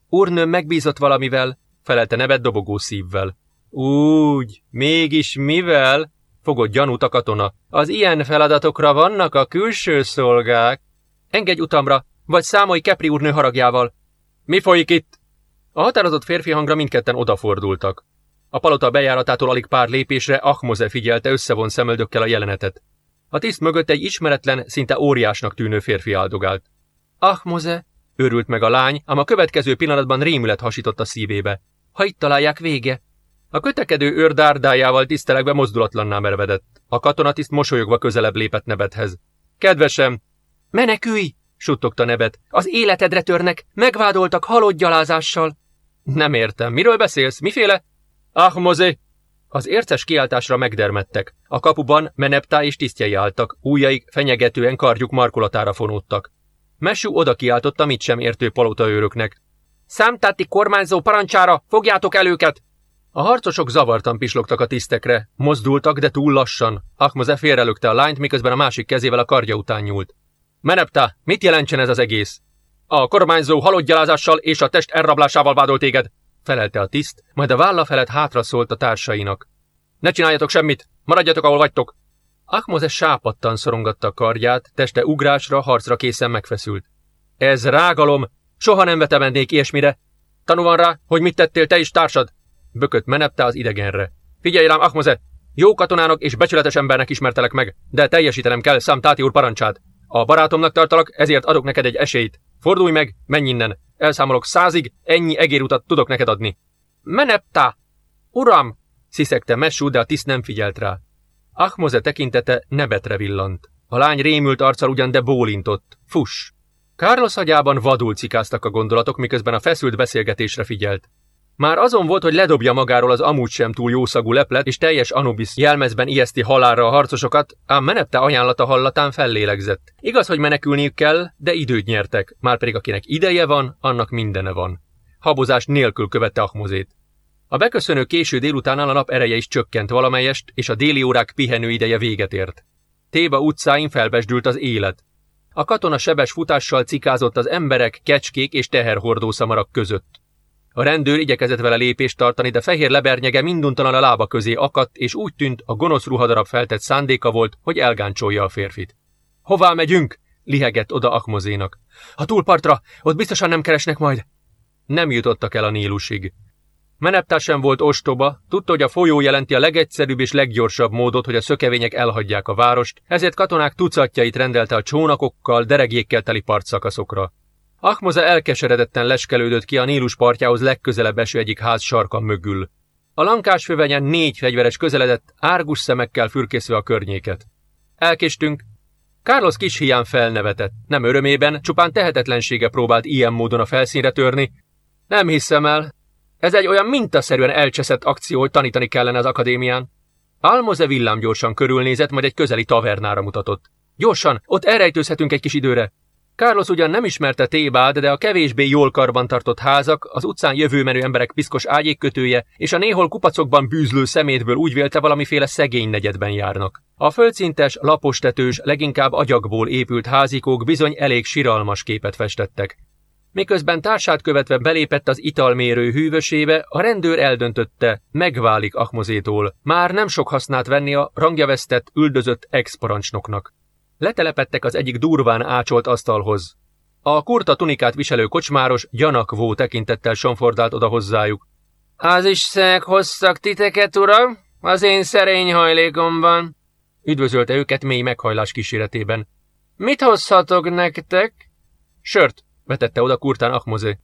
Úrnőm megbízott valamivel, felelte nevet dobogó szívvel. Úgy, mégis mivel? Fogott gyanút a katona. Az ilyen feladatokra vannak a külső szolgák. Engedj utamra, vagy számolj Kepri úrnő haragjával. Mi folyik itt? A határozott férfi hangra mindketten odafordultak. A palota bejáratától alig pár lépésre Ahmoze figyelte összevon szemöldökkel a jelenetet. A tiszt mögött egy ismeretlen, szinte óriásnak tűnő férfi áldogált. Ahmoze, őrült meg a lány, ám a következő pillanatban rémület hasított a szívébe. Ha itt találják, vége. A kötekedő őr dárdájával tisztelegve mozdulatlanná mervedett. A katonatiszt mosolyogva közelebb lépett nebethez. Kedvesem! Menekülj! suttogta nebet. Az életedre törnek, megvádoltak halott gyalázással. Nem értem. Miről beszélsz? Miféle? Ah, mozé! Az érces kiáltásra megdermettek. A kapuban Meneptá és tisztjei álltak, ujjaik fenyegetően kardjuk markolatára fonódtak. Mesú oda kiáltotta mit sem értő palotaőröknek. Számtáti kormányzó parancsára, fogjátok el őket! A harcosok zavartan pislogtak a tisztekre, mozdultak, de túl lassan. Ahmoze félrelökte a lányt, miközben a másik kezével a kardja után nyúlt. Menepta, mit jelentsen ez az egész? A kormányzó halottgyalázással és a test elrablásával vádol téged, felelte a tiszt, majd a válla felett hátra szólt a társainak. Ne csináljatok semmit, maradjatok, ahol vagytok. Ahmoze sápattan szorongatta a kardját, teste ugrásra, harcra készen megfeszült. Ez rágalom, soha nem vetemennék ilyesmire. Tanú van rá, hogy mit tettél te is társad? Bökött menepte az idegenre. Figyelj rám, Ahmoze! Jó katonának és becsületes embernek ismertelek meg, de teljesítenem kell Szám Táti úr parancsát. A barátomnak tartalak, ezért adok neked egy esélyt. Fordulj meg, menj innen. Elszámolok százig, ennyi egérutat tudok neked adni. Menepta! Uram! sziszegte Messú, de a tiszt nem figyelt rá. Ahmoze tekintete nebetre villant. A lány rémült arccal ugyan, de bólintott. Fuss! Carlos agyában vadul cikáztak a gondolatok, miközben a feszült beszélgetésre figyelt. Már azon volt, hogy ledobja magáról az amúgy sem túl jószagú leplet, és teljes Anubis jelmezben ijeszti halálra a harcosokat, ám menette ajánlata hallatán fellélegzett. Igaz, hogy menekülniük kell, de időt nyertek, már pedig akinek ideje van, annak mindene van. Habozás nélkül követte Ahmozét. A beköszönő késő délutánán a nap ereje is csökkent valamelyest, és a déli órák pihenő ideje véget ért. Téba utcáin felbesdült az élet. A katona sebes futással cikázott az emberek, kecskék és teherhordó szamarak között. A rendőr igyekezett vele lépést tartani, de fehér lebernyege minduntalan a lába közé akadt, és úgy tűnt, a gonosz ruhadarab feltett szándéka volt, hogy elgáncsolja a férfit. Hová megyünk? lihegett oda Akmozénak. A túlpartra, ott biztosan nem keresnek majd. Nem jutottak el a Nílusig. Meneptá sem volt ostoba, tudta, hogy a folyó jelenti a legegyszerűbb és leggyorsabb módot, hogy a szökevények elhagyják a várost, ezért katonák tucatjait rendelte a csónakokkal, deregjékkel teli partszakaszokra. Ahmoza elkeseredetten leskelődött ki a Nílus partjához legközelebb eső egyik ház sarka mögül. A lankás fövenyen négy fegyveres közeledett, árgus szemekkel fürkészve a környéket. Elkéstünk. Carlos kis hián felnevetett. Nem örömében, csupán tehetetlensége próbált ilyen módon a felszínre törni. Nem hiszem el. Ez egy olyan mintaszerűen elcseszett akció, hogy tanítani kellene az akadémián. Almoze villámgyorsan körülnézett, majd egy közeli tavernára mutatott. Gyorsan, ott elrejtőzhetünk egy kis időre. Carlos ugyan nem ismerte Tébád, de a kevésbé jól karban tartott házak, az utcán jövőmenő emberek piszkos ágyékkötője és a néhol kupacokban bűzlő szemétből úgy vélte valamiféle szegény negyedben járnak. A földszintes, lapostetős, leginkább agyagból épült házikók bizony elég siralmas képet festettek. Miközben társát követve belépett az italmérő hűvösébe, a rendőr eldöntötte, megválik Ahmozétól. Már nem sok hasznát venni a rangja vesztett, üldözött ex-parancsnoknak. Letelepettek az egyik durván ácsolt asztalhoz. A kurta tunikát viselő kocsmáros gyanakvó tekintettel sonfordált oda hozzájuk. Az Istenek hoztak titeket, uram, az én szerény hajlékomban. Üdvözölte őket mély meghajlás kíséretében. Mit hozhatok nektek? Sört, vetette oda kurtán Akmozé.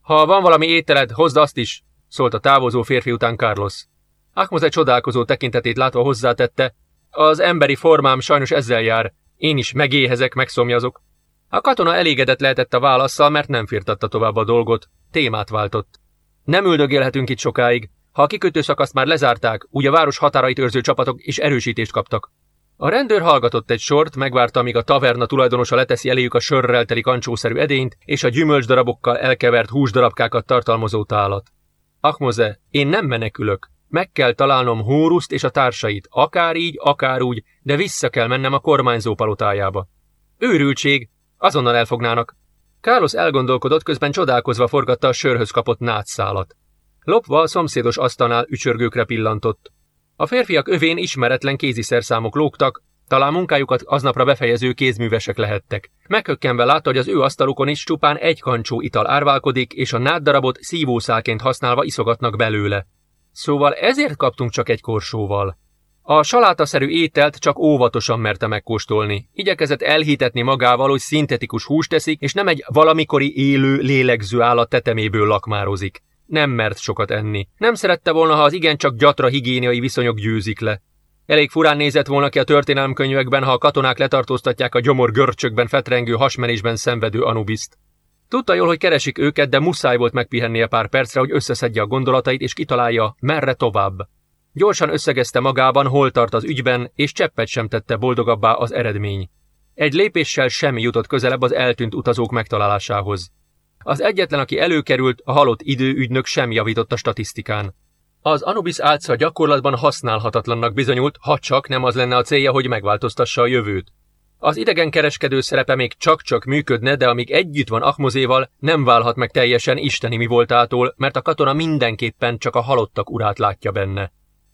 Ha van valami ételed, hozd azt is, szólt a távozó férfi után Carlos. Akmozé csodálkozó tekintetét látva hozzátette, az emberi formám sajnos ezzel jár, én is megéhezek, megszomjazok. A katona elégedett lehetett a válaszsal, mert nem firtatta tovább a dolgot. Témát váltott. Nem üldögélhetünk itt sokáig. Ha a kikötőszakaszt már lezárták, úgy a város határait őrző csapatok is erősítést kaptak. A rendőr hallgatott egy sort, megvárta, amíg a taverna tulajdonosa leteszi eléjük a sörrel teli kancsószerű edényt és a gyümölcsdarabokkal elkevert húsdarabkákat tartalmazó tálat. Akmoze, én nem menekülök. Meg kell találnom Hóruszt és a társait, akár így, akár úgy, de vissza kell mennem a kormányzó palotájába. Őrültség, azonnal elfognának. Carlos elgondolkodott, közben csodálkozva forgatta a sörhöz kapott nátszálat. Lopva a szomszédos asztalnál ücsörgőkre pillantott. A férfiak övén ismeretlen kéziszerszámok lógtak, talán munkájukat aznapra befejező kézművesek lehettek. Meghökkenve látta, hogy az ő asztalukon is csupán egy kancsó ital árválkodik, és a náddarabot szívószálként használva iszogatnak belőle. Szóval ezért kaptunk csak egy korsóval. A salátaszerű ételt csak óvatosan merte megkóstolni. Igyekezett elhitetni magával, hogy szintetikus húst teszik, és nem egy valamikori élő, lélegző állat teteméből lakmározik. Nem mert sokat enni. Nem szerette volna, ha az igencsak gyatra higiéniai viszonyok győzik le. Elég furán nézett volna ki a történelmkönyvekben, ha a katonák letartóztatják a gyomor görcsökben fetrengő hasmenésben szenvedő Anubiszt. Tudta jól, hogy keresik őket, de muszáj volt megpihennie pár percre, hogy összeszedje a gondolatait és kitalálja, merre tovább. Gyorsan összegezte magában, hol tart az ügyben, és cseppet sem tette boldogabbá az eredmény. Egy lépéssel sem jutott közelebb az eltűnt utazók megtalálásához. Az egyetlen, aki előkerült, a halott időügynök sem javított a statisztikán. Az Anubis álca gyakorlatban használhatatlannak bizonyult, ha csak nem az lenne a célja, hogy megváltoztassa a jövőt. Az idegen kereskedő szerepe még csak-csak működne, de amíg együtt van Ahmozéval, nem válhat meg teljesen isteni mi voltától, mert a katona mindenképpen csak a halottak urát látja benne.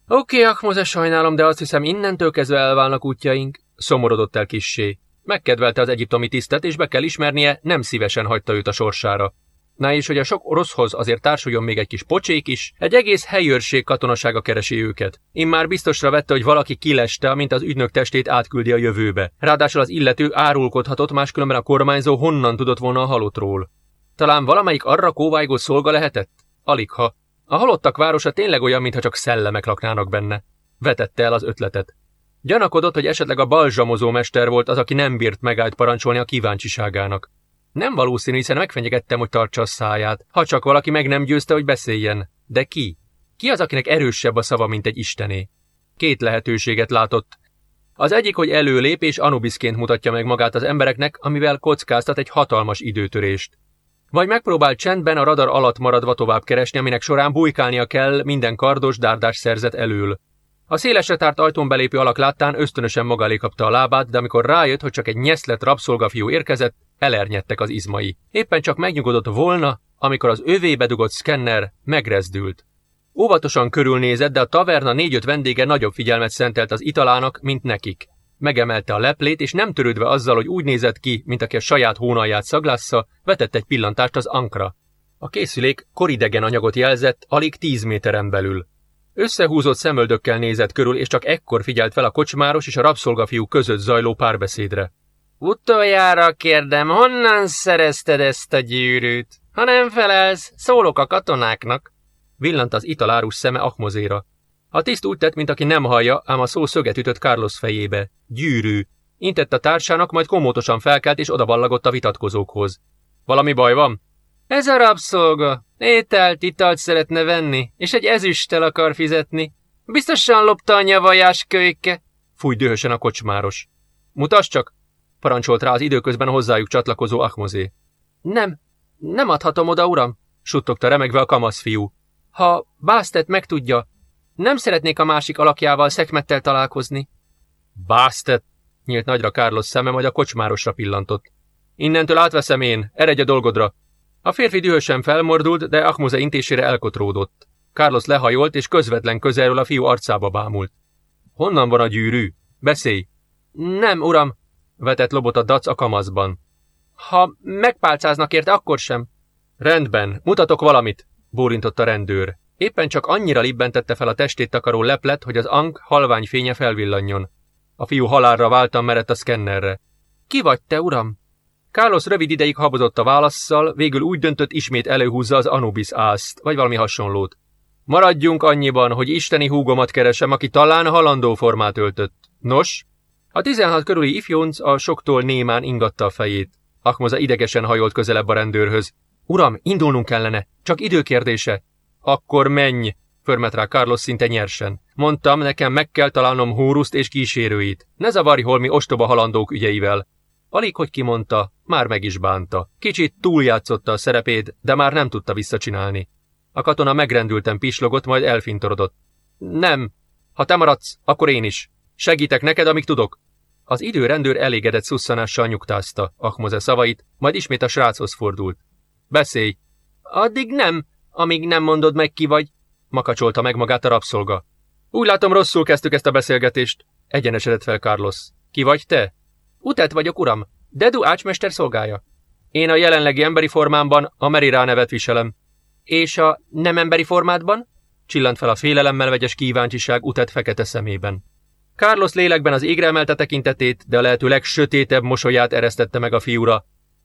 Oké, okay, Ahmoze, sajnálom, de azt hiszem innentől kezdve elválnak útjaink, szomorodott el kissé. Megkedvelte az egyiptomi tisztet, és be kell ismernie, nem szívesen hagyta őt a sorsára. Na és hogy a sok oroszhoz azért társuljon még egy kis pocsék is, egy egész helyőrség katonasága keresi őket. Már biztosra vette, hogy valaki kileste, mint az ügynök testét átküldi a jövőbe. Ráadásul az illető árulkodhatott, máskülönben a kormányzó honnan tudott volna a halottról. Talán valamelyik arra kóvájgó szolga lehetett? Aligha. A halottak városa tényleg olyan, mintha csak szellemek laknának benne. Vetette el az ötletet. Gyanakodott, hogy esetleg a balzsamozó mester volt az, aki nem bírt megállt parancsolni a kíváncsiságának. Nem valószínű, hiszen megfenyegettem, hogy tartsa a száját, ha csak valaki meg nem győzte, hogy beszéljen. De ki? Ki az, akinek erősebb a szava, mint egy istené? Két lehetőséget látott. Az egyik, hogy előlép és Anubisként mutatja meg magát az embereknek, amivel kockáztat egy hatalmas időtörést. Vagy megpróbál csendben a radar alatt maradva tovább keresni, aminek során bujkálnia kell minden kardos dárdás szerzet elől. A szélesre tárt ajtón belépő alak láttán ösztönösen maga elé kapta a lábát, de amikor rájött, hogy csak egy nyeszlet rabszolgafiú érkezett, elernyedtek az izmai. Éppen csak megnyugodott volna, amikor az övébe dugott szkenner megrezdült. Óvatosan körülnézett, de a taverna négy-öt vendége nagyobb figyelmet szentelt az italának, mint nekik. Megemelte a leplét, és nem törődve azzal, hogy úgy nézett ki, mint aki a saját hónalját szaglassa, vetett egy pillantást az ankra. A készülék koridegen anyagot jelzett, alig tíz méteren belül. Összehúzott szemöldökkel nézett körül, és csak ekkor figyelt fel a kocsmáros és a rabszolgafiú között zajló párbeszédre. Utoljára kérdem, honnan szerezted ezt a gyűrűt? Ha nem felelsz, szólok a katonáknak. Villant az italárus szeme Akmozéra. A tiszt úgy tett, mint aki nem hallja, ám a szó szöget ütött Carlos fejébe. Gyűrű. Intett a társának, majd komótosan felkelt és odaballagott a vitatkozókhoz. Valami baj van? Ez a rabszolga. Ételt, italt szeretne venni, és egy ezüsttel akar fizetni. Biztosan lopta a nyavajás kölyke. Fúj dühösen a kocsmáros. Mutas csak, parancsolt rá az időközben hozzájuk csatlakozó Ahmozé. Nem, nem adhatom oda, uram, suttogta remegve a kamasz fiú. Ha Bástet megtudja, nem szeretnék a másik alakjával szekmettel találkozni. Bástet, nyílt nagyra Carlos szeme, majd a kocsmárosra pillantott. Innentől átveszem én, eredj a dolgodra. A férfi dühösen felmordult, de Ahmoze intésére elkotródott. Carlos lehajolt, és közvetlen közelről a fiú arcába bámult. Honnan van a gyűrű? Beszélj! Nem, uram, vetett lobot a dac a kamaszban. Ha megpálcáznak érte, akkor sem. Rendben, mutatok valamit, bólintott a rendőr. Éppen csak annyira libbentette fel a testét takaró leplet, hogy az ank halvány fénye felvillanjon. A fiú halálra váltam merett a szkennerre. Ki vagy te, uram? Carlos rövid ideig habozott a válaszszal, végül úgy döntött ismét előhúzza az Anubis ászt, vagy valami hasonlót. Maradjunk annyiban, hogy isteni húgomat keresem, aki talán halandó formát öltött. Nos, a 16 körüli ifjónc a soktól némán ingatta a fejét. Akmoza idegesen hajolt közelebb a rendőrhöz. Uram, indulnunk kellene, csak időkérdése. Akkor menj, förmet rá Carlos szinte nyersen. Mondtam, nekem meg kell találnom Hóruszt és kísérőit. Ne zavarj holmi ostoba halandók ügyeivel. Alig, hogy kimondta, már meg is bánta. Kicsit túljátszotta a szerepét, de már nem tudta visszacsinálni. A katona megrendülten pislogott, majd elfintorodott. Nem, ha te maradsz, akkor én is. Segítek neked, amíg tudok. Az időrendőr elégedett szusszanással nyugtázta Ahmoze szavait, majd ismét a sráchoz fordult. Beszélj! Addig nem, amíg nem mondod meg ki vagy, makacsolta meg magát a rabszolga. Úgy látom, rosszul kezdtük ezt a beszélgetést. Egyenesedett fel Carlos. Ki vagy te? Utet vagyok, uram. Dedu ácsmester szolgája. Én a jelenlegi emberi formámban a Merirá nevet viselem. És a nem emberi formádban? Csillant fel a félelemmel vegyes kíváncsiság utat fekete szemében. Carlos lélekben az égre emelte tekintetét, de a lehető legsötétebb mosolyát eresztette meg a fiúra.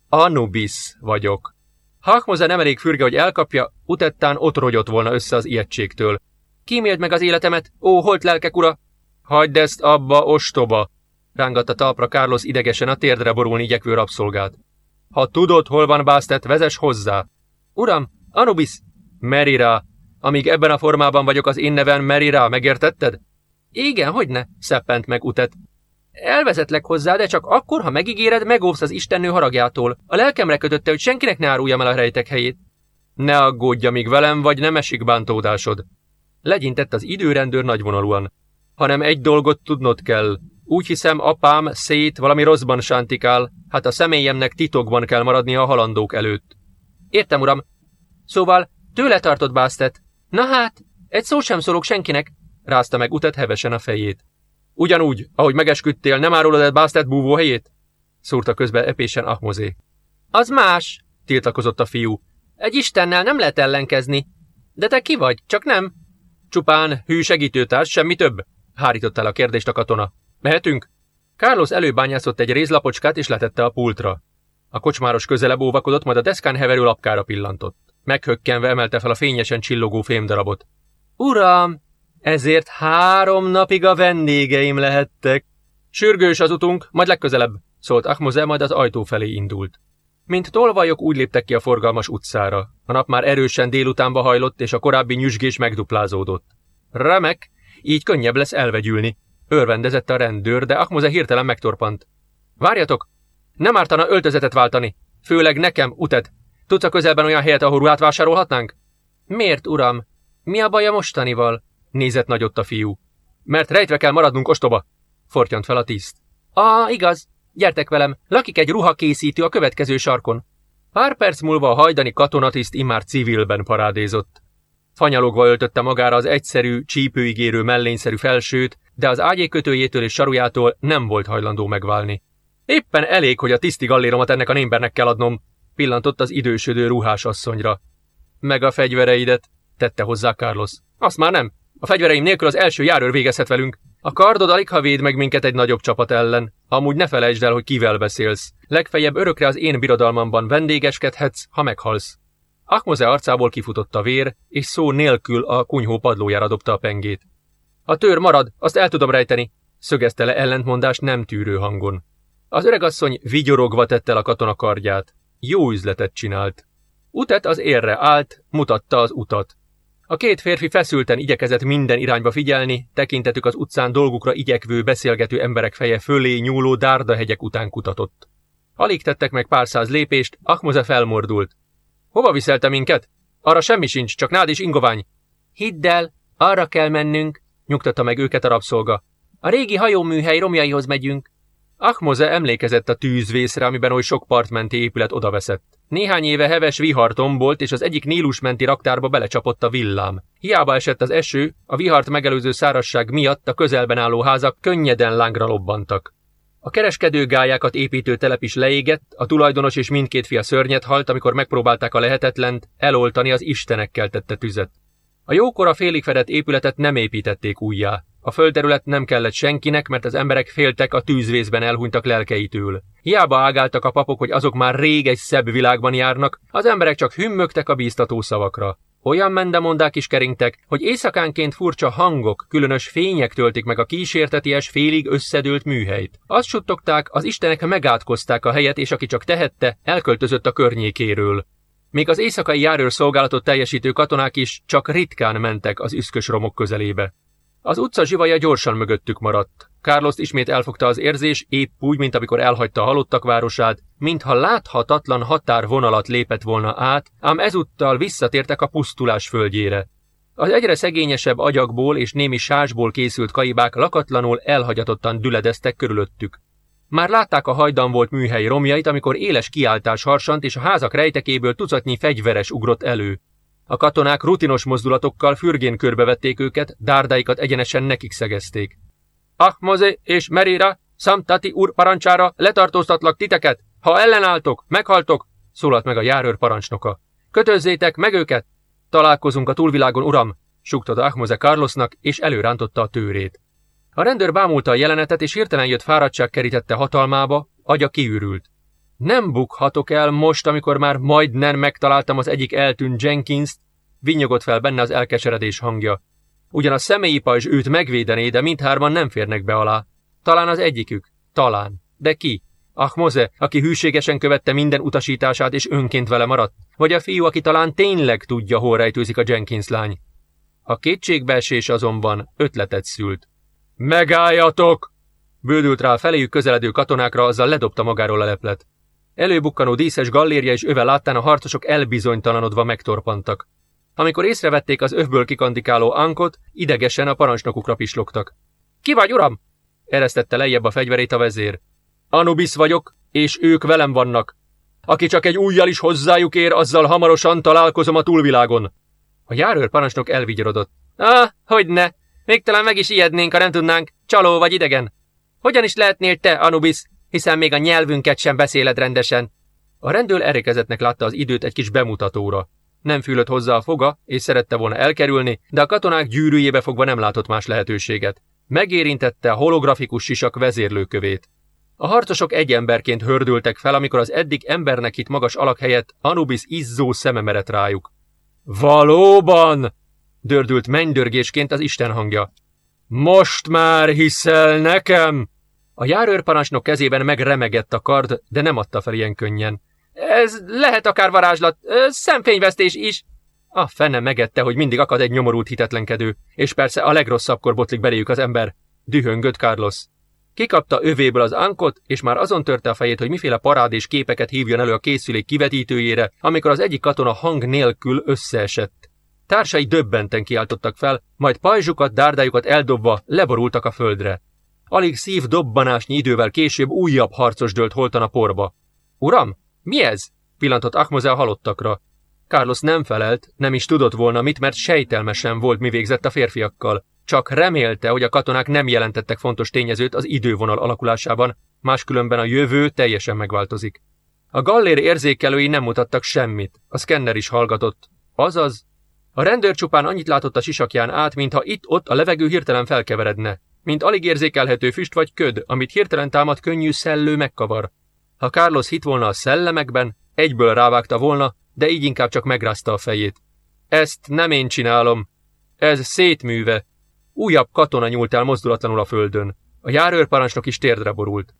Anubis vagyok. Hakmoze nem elég fürge, hogy elkapja, utettán ott rogyott volna össze az ijegységtől. Kíméld meg az életemet, ó, holt lelkek ura! Hagyd ezt abba, ostoba! Rángatta talpra Carlos idegesen a térdre borulni igyekvő rabszolgát. Ha tudod, hol van Bastet, vezes hozzá. Uram, Anubis! Merira! Amíg ebben a formában vagyok, az én nevem Merira, megértetted? Igen, hogy ne, szeppent meg utet. Elvezetlek hozzá, de csak akkor, ha megígéred, megóvsz az istennő haragjától. A lelkemre kötötte, hogy senkinek ne áruljam el a rejtek helyét. Ne aggódj, amíg velem vagy, nem esik bántódásod. Legyintett az időrendőr nagyvonalúan. Hanem egy dolgot tudnod kell. Úgy hiszem, apám szét valami rosszban sántikál, hát a személyemnek titokban kell maradnia a halandók előtt. Értem, uram. Szóval tőle tartott Bástet. Na hát, egy szó sem szólok senkinek, rázta meg utat hevesen a fejét. Ugyanúgy, ahogy megesküdtél, nem árulod el Bástet búvóhelyét? szúrta közbe epésen Ahmozé. Az más, tiltakozott a fiú. Egy istennel nem lehet ellenkezni. De te ki vagy, csak nem? Csupán hű segítőtárs, semmi több, hárított el a kérdést a katona. Mehetünk? Carlos előbányászott egy rézlapocskát és letette a pultra. A kocsmáros közelebb óvakodott, majd a deszkán heverő lapkára pillantott. Meghökkenve emelte fel a fényesen csillogó fémdarabot. Uram, ezért három napig a vendégeim lehettek. Sürgős az utunk, majd legközelebb, szólt Ahmoze, majd az ajtó felé indult. Mint tolvajok úgy léptek ki a forgalmas utcára. A nap már erősen délutánba hajlott, és a korábbi nyüzsgés megduplázódott. Remek, így könnyebb lesz elvegyülni. Örvendezett a rendőr, de Ahmoze hirtelen megtorpant. Várjatok! Nem ártana öltözetet váltani. Főleg nekem, uted. Tudsz a közelben olyan helyet, ahol ruhát vásárolhatnánk? Miért, uram? Mi a baj a mostanival? Nézett nagyot a fiú. Mert rejtve kell maradnunk ostoba, fortyant fel a tiszt. Ah, igaz. Gyertek velem, lakik egy ruhakészítő a következő sarkon. Pár perc múlva a hajdani katonatiszt immár civilben parádézott. Fanyalogva öltötte magára az egyszerű, csípőigérő mellényszerű felsőt, de az ágyékötőjétől és sarujától nem volt hajlandó megválni. Éppen elég, hogy a tiszti galléromat ennek a némbernek kell adnom, pillantott az idősödő ruhás asszonyra. Meg a fegyvereidet, tette hozzá Carlos. Azt már nem. A fegyvereim nélkül az első járőr végezhet velünk. A kardod alig ha véd meg minket egy nagyobb csapat ellen. Amúgy ne felejtsd el, hogy kivel beszélsz. Legfeljebb örökre az én birodalmamban vendégeskedhetsz, ha meghalsz. Akmoze arcából kifutott a vér, és szó nélkül a kunyhó padlójára dobta a pengét. A tör marad, azt el tudom rejteni, szögezte le ellentmondás nem tűrő hangon. Az öregasszony vigyorogva tette el a katona kardját. Jó üzletet csinált. Utet az érre állt, mutatta az utat. A két férfi feszülten igyekezett minden irányba figyelni, tekintetük az utcán dolgukra igyekvő, beszélgető emberek feje fölé nyúló dárdahegyek után kutatott. Alig tettek meg pár száz lépést, Ahmoze felmordult. Hova viszelte minket? Arra semmi sincs, csak nád és ingovány. Hidd el, arra kell mennünk, nyugtatta meg őket a rabszolga. A régi hajóműhely romjaihoz megyünk. Ahmoze emlékezett a tűzvészre, amiben oly sok partmenti épület odaveszett. Néhány éve heves vihar tombolt, és az egyik Nílusmenti raktárba belecsapott a villám. Hiába esett az eső, a vihart megelőző szárasság miatt a közelben álló házak könnyeden lángra lobbantak. A kereskedő gályákat építő telep is leégett, a tulajdonos és mindkét fia szörnyet halt, amikor megpróbálták a lehetetlent eloltani az istenekkel tette tüzet. A jókora félig fedett épületet nem építették újjá. A földterület nem kellett senkinek, mert az emberek féltek a tűzvészben elhunytak lelkeitől. Hiába ágáltak a papok, hogy azok már rég egy szebb világban járnak, az emberek csak hümmögtek a bíztató szavakra. Olyan mendemondák is keringtek, hogy éjszakánként furcsa hangok, különös fények töltik meg a kísérteties, félig összedőlt műhelyt. Azt suttogták, az istenek megátkozták a helyet, és aki csak tehette, elköltözött a környékéről. Még az éjszakai járőr szolgálatot teljesítő katonák is csak ritkán mentek az üszkös romok közelébe. Az utca zsivaja gyorsan mögöttük maradt. Carlos ismét elfogta az érzés, épp úgy, mint amikor elhagyta a halottak városát, mintha láthatatlan határvonalat lépett volna át, ám ezúttal visszatértek a pusztulás földjére. Az egyre szegényesebb agyagból és némi sásból készült kaibák lakatlanul elhagyatottan düledeztek körülöttük. Már látták a hajdan volt műhely romjait, amikor éles kiáltás harsant, és a házak rejtekéből tucatnyi fegyveres ugrott elő. A katonák rutinos mozdulatokkal fürgén körbevették őket, dárdáikat egyenesen nekik szegezték. Ahmoze és Merira, Samtati úr parancsára letartóztatlak titeket! Ha ellenálltok, meghaltok, szólalt meg a járőr parancsnoka. Kötözzétek meg őket! Találkozunk a túlvilágon, uram, sugtad Ahmoze Carlosnak, és előrántotta a tőrét. A rendőr bámulta a jelenetet, és hirtelen jött fáradtság kerítette hatalmába, agya kiürült. Nem bukhatok el most, amikor már majdnem megtaláltam az egyik eltűnt Jenkins-t, vinyogott fel benne az elkeseredés hangja. Ugyan a személyi pajzs őt megvédené, de mindhárman nem férnek be alá. Talán az egyikük. Talán. De ki? Ahmoze, aki hűségesen követte minden utasítását és önként vele maradt? Vagy a fiú, aki talán tényleg tudja, hol rejtőzik a Jenkins lány? A kétségbeesés azonban ötletet szült. Megálljatok! Bődült rá a feléjük közeledő katonákra, azzal ledobta magáról a leplet. Előbukkanó díszes gallérja és öve láttán a harcosok elbizonytalanodva megtorpantak. Amikor észrevették az övből kikandikáló ankot, idegesen a parancsnokukra pislogtak. Ki vagy, uram? eresztette lejjebb a fegyverét a vezér. Anubis vagyok, és ők velem vannak. Aki csak egy újjal is hozzájuk ér, azzal hamarosan találkozom a túlvilágon. A járőr parancsnok elvigyorodott. Ah, hogy ne! Még talán meg is ijednénk, ha nem tudnánk, csaló vagy idegen. Hogyan is lehetnél te, Anubis, hiszen még a nyelvünket sem beszéled rendesen? A rendőr erékezetnek látta az időt egy kis bemutatóra. Nem fülött hozzá a foga, és szerette volna elkerülni, de a katonák gyűrűjébe fogva nem látott más lehetőséget. Megérintette a holografikus sisak vezérlőkövét. A harcosok egy emberként hördültek fel, amikor az eddig embernek itt magas alak helyett Anubis izzó szeme merett rájuk. Valóban! Dördült mennydörgésként az Isten hangja. Most már hiszel nekem? A járőrparancsnok kezében megremegett a kard, de nem adta fel ilyen könnyen. Ez lehet akár varázslat, szemfényvesztés is. A fene megette, hogy mindig akad egy nyomorult hitetlenkedő, és persze a legrosszabbkor botlik beléjük az ember. Dühöngött Carlos. Kikapta övéből az ankot, és már azon törte a fejét, hogy miféle parád és képeket hívjon elő a készülék kivetítőjére, amikor az egyik katona hang nélkül összeesett. Társai döbbenten kiáltottak fel, majd pajzsukat, dárdájukat eldobva leborultak a földre. Alig szív dobbanásnyi idővel később újabb harcos dőlt holtan a porba. Uram, mi ez? pillantott Akmoze a halottakra. Carlos nem felelt, nem is tudott volna mit, mert sejtelmesen volt, mi végzett a férfiakkal. Csak remélte, hogy a katonák nem jelentettek fontos tényezőt az idővonal alakulásában, máskülönben a jövő teljesen megváltozik. A gallér érzékelői nem mutattak semmit, a szkenner is hallgatott. Azaz, a rendőr csupán annyit látott a sisakján át, mintha itt-ott a levegő hirtelen felkeveredne, mint alig érzékelhető füst vagy köd, amit hirtelen támad könnyű szellő megkavar. Ha Carlos hit volna a szellemekben, egyből rávágta volna, de így inkább csak megrázta a fejét. Ezt nem én csinálom. Ez szétműve. Újabb katona nyúlt el mozdulatlanul a földön. A járőrparancsnok is térdre borult.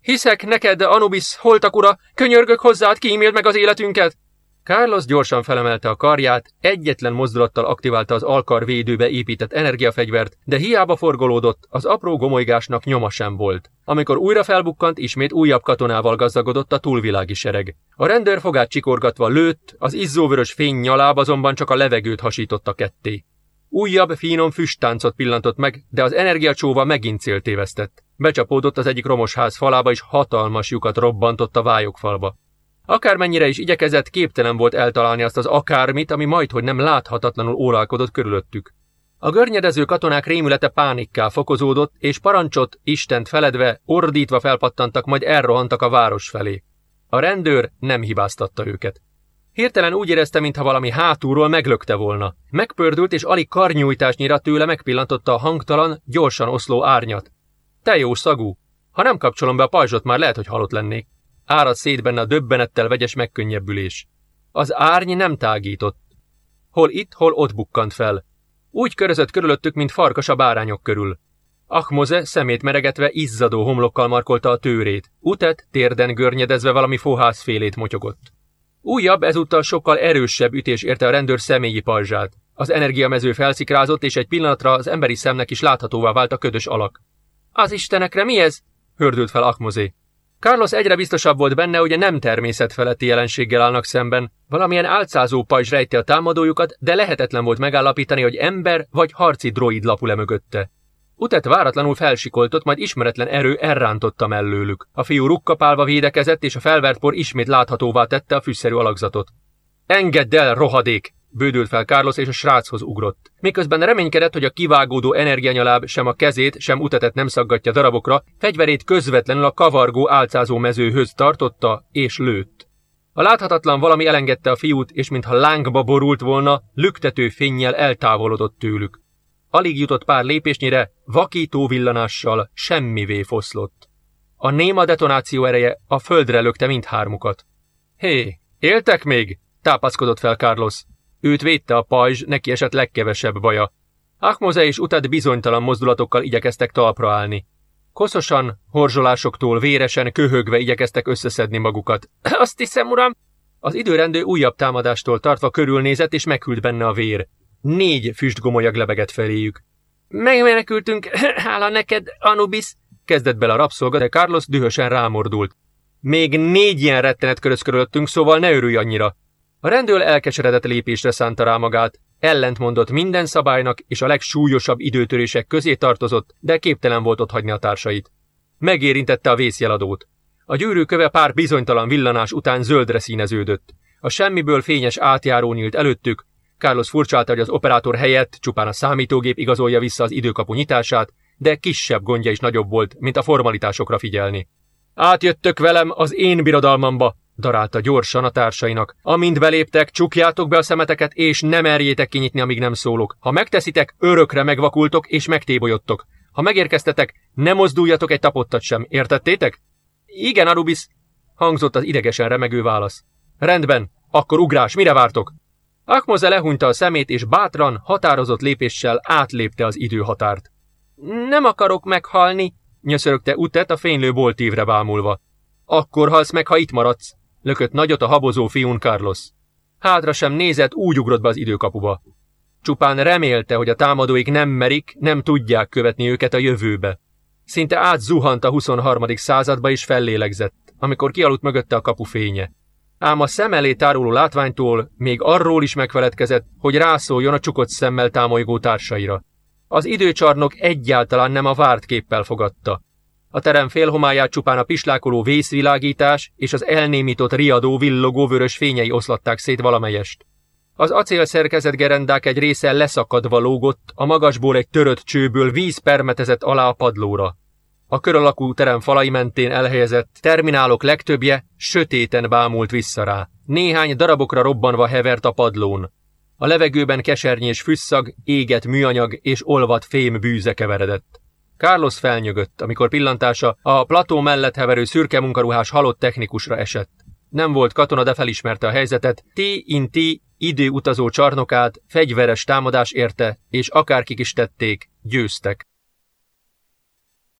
Hiszek neked, Anubis, holtak ura, könyörgök hozzád, kíméld meg az életünket! Carlos gyorsan felemelte a karját, egyetlen mozdulattal aktiválta az alkar védőbe épített energiafegyvert, de hiába forgolódott, az apró gomolygásnak nyoma sem volt. Amikor újra felbukkant, ismét újabb katonával gazdagodott a túlvilági sereg. A rendőr fogát csikorgatva lőtt, az izzóvörös fény nyaláb azonban csak a levegőt hasította ketté. Újabb, finom füsttáncot pillantott meg, de az energiacsóva megint céltévesztett. Becsapódott az egyik romos ház falába, és hatalmas lyukat robbantott a vályokfalba. Akármennyire is igyekezett, képtelen volt eltalálni azt az akármit, ami majdhogy nem láthatatlanul órálkodott körülöttük. A görnyedező katonák rémülete pánikká fokozódott, és parancsot, Istent feledve, ordítva felpattantak, majd elrohantak a város felé. A rendőr nem hibáztatta őket. Hirtelen úgy érezte, mintha valami hátulról meglökte volna. Megpördült, és alig karnyújtásnyira tőle megpillantotta a hangtalan, gyorsan oszló árnyat. Te jó szagú! Ha nem kapcsolom be a pajzsot, már lehet, hogy halott lennék. Árad szét benne a döbbenettel vegyes megkönnyebbülés. Az árny nem tágított. Hol itt, hol ott bukkant fel. Úgy körözött körülöttük, mint farkas a bárányok körül. Ahmoze szemét meregetve izzadó homlokkal markolta a tőrét. Utet térden görnyedezve valami félét motyogott. Újabb, ezúttal sokkal erősebb ütés érte a rendőr személyi pajzsát. Az energiamező felszikrázott, és egy pillanatra az emberi szemnek is láthatóvá vált a ködös alak. Az istenekre mi ez? hördült fel Akmozé. Carlos egyre biztosabb volt benne, hogy a nem természetfeletti jelenséggel állnak szemben. Valamilyen álcázó pajzs rejti a támadójukat, de lehetetlen volt megállapítani, hogy ember vagy harci droid lapul -e mögötte. Utet váratlanul felsikoltott, majd ismeretlen erő elrántotta mellőlük. A fiú rukkapálva védekezett, és a felvert por ismét láthatóvá tette a fűszerű alakzatot. Engedd el, rohadék! Bődült fel Carlos, és a sráchoz ugrott. Miközben reménykedett, hogy a kivágódó energianyaláb sem a kezét, sem utatet nem szaggatja darabokra, fegyverét közvetlenül a kavargó álcázó mezőhöz tartotta, és lőtt. A láthatatlan valami elengedte a fiút, és mintha lángba borult volna, lüktető fényjel eltávolodott tőlük. Alig jutott pár lépésnyire, vakító villanással semmivé foszlott. A néma detonáció ereje a földre lökte mindhármukat. Hé, éltek még? tápaszkodott fel Carlos. Őt védte a pajzs, neki esett legkevesebb baja. Ahmoze és utat bizonytalan mozdulatokkal igyekeztek talpra állni. Koszosan, horzsolásoktól véresen, köhögve igyekeztek összeszedni magukat. Azt hiszem, uram! Az időrendő újabb támadástól tartva körülnézett és meghűlt benne a vér. Négy füstgomolyag lebegett feléjük. Megmenekültünk, hála neked, Anubis, kezdett bele a rabszolga, de Carlos dühösen rámordult. Még négy ilyen rettenet köröz körülöttünk, szóval ne örülj annyira. A rendőr elkeseredett lépésre szánta rá magát, ellentmondott minden szabálynak, és a legsúlyosabb időtörések közé tartozott, de képtelen volt hagyni a társait. Megérintette a vészjeladót. A gyűrűköve pár bizonytalan villanás után zöldre színeződött. A semmiből fényes átjáró nyílt előttük, Carlos furcsálta, hogy az operátor helyett csupán a számítógép igazolja vissza az időkapu nyitását, de kisebb gondja is nagyobb volt, mint a formalitásokra figyelni. Átjöttök velem az én birodalmamba, darálta gyorsan a társainak. Amint beléptek, csukjátok be a szemeteket, és nem merjétek kinyitni, amíg nem szólok. Ha megteszitek, örökre megvakultok és megtébolyodtok. Ha megérkeztetek, ne mozduljatok egy tapottat sem, értettétek? Igen, Arubis, hangzott az idegesen remegő válasz. Rendben, akkor ugrás, mire vártok? Akmoze lehúnyta a szemét, és bátran, határozott lépéssel átlépte az időhatárt. Nem akarok meghalni, nyöszörögte Utet a fénylő boltívre bámulva. Akkor halsz meg, ha itt maradsz, lökött nagyot a habozó fiún Carlos. Hátra sem nézett, úgy ugrott be az időkapuba. Csupán remélte, hogy a támadóik nem merik, nem tudják követni őket a jövőbe. Szinte átzuhant a 23. századba és fellélegzett, amikor kialudt mögötte a kapu fénye. Ám a szem elé táruló látványtól még arról is megfeledkezett, hogy rászóljon a csukott szemmel támolygó társaira. Az időcsarnok egyáltalán nem a várt képpel fogadta. A terem félhomáját csupán a pislákoló vészvilágítás és az elnémított riadó villogó vörös fényei oszlatták szét valamelyest. Az acélszerkezet gerendák egy része leszakadva lógott, a magasból egy törött csőből víz permetezett alá a padlóra. A kör alakú terem falai mentén elhelyezett terminálok legtöbbje sötéten bámult vissza rá. Néhány darabokra robbanva hevert a padlón. A levegőben kesernyés füsszag, éget műanyag és olvat fém bűze keveredett. Carlos felnyögött, amikor pillantása a plató mellett heverő szürke munkaruhás halott technikusra esett. Nem volt katona, de felismerte a helyzetet. T-in-T időutazó csarnokát fegyveres támadás érte, és akárkik is tették, győztek.